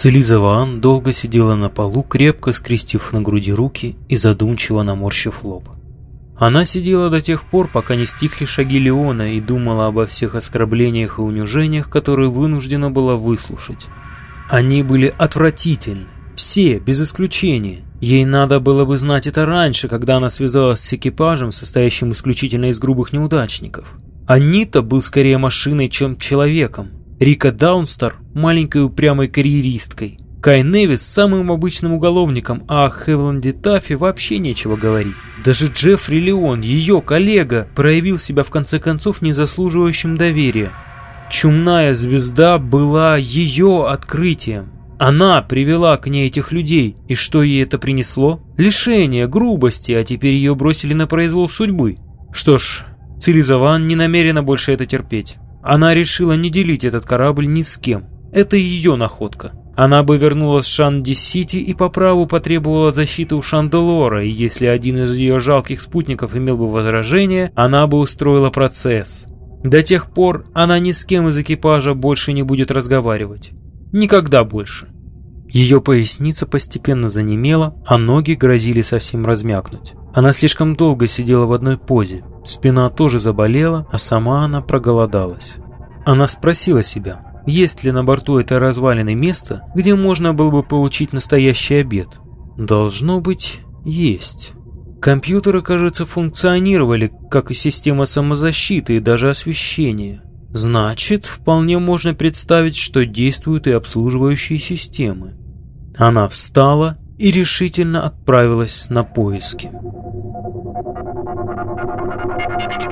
Селиза Ваан долго сидела на полу, крепко скрестив на груди руки и задумчиво наморщив лоб. Она сидела до тех пор, пока не стихли шаги Леона и думала обо всех оскорблениях и унижениях, которые вынуждена была выслушать. Они были отвратительны, все, без исключения. Ей надо было бы знать это раньше, когда она связалась с экипажем, состоящим исключительно из грубых неудачников. Анита был скорее машиной, чем человеком. Рика Даунстар – маленькой упрямой карьеристкой. Кай Невис – самым обычным уголовником, а о Хевланде Таффи вообще нечего говорить. Даже Джеффри Леон, ее коллега, проявил себя в конце концов незаслуживающим доверия. Чумная звезда была ее открытием. Она привела к ней этих людей, и что ей это принесло? Лишение, грубости, а теперь ее бросили на произвол судьбы. Что ж, Цилизован не намерена больше это терпеть. Она решила не делить этот корабль ни с кем. Это ее находка. Она бы вернулась в Шанди-Сити и по праву потребовала защиты у Шанделора, и если один из ее жалких спутников имел бы возражение, она бы устроила процесс. До тех пор она ни с кем из экипажа больше не будет разговаривать. Никогда больше. Ее поясница постепенно занемела, а ноги грозили совсем размякнуть. Она слишком долго сидела в одной позе, спина тоже заболела, а сама она проголодалась. Она спросила себя, есть ли на борту этой развалины место, где можно было бы получить настоящий обед. Должно быть, есть. Компьютеры, кажется, функционировали, как и система самозащиты и даже освещения. Значит, вполне можно представить, что действуют и обслуживающие системы. Она встала и решительно отправилась на поиски. Thank you.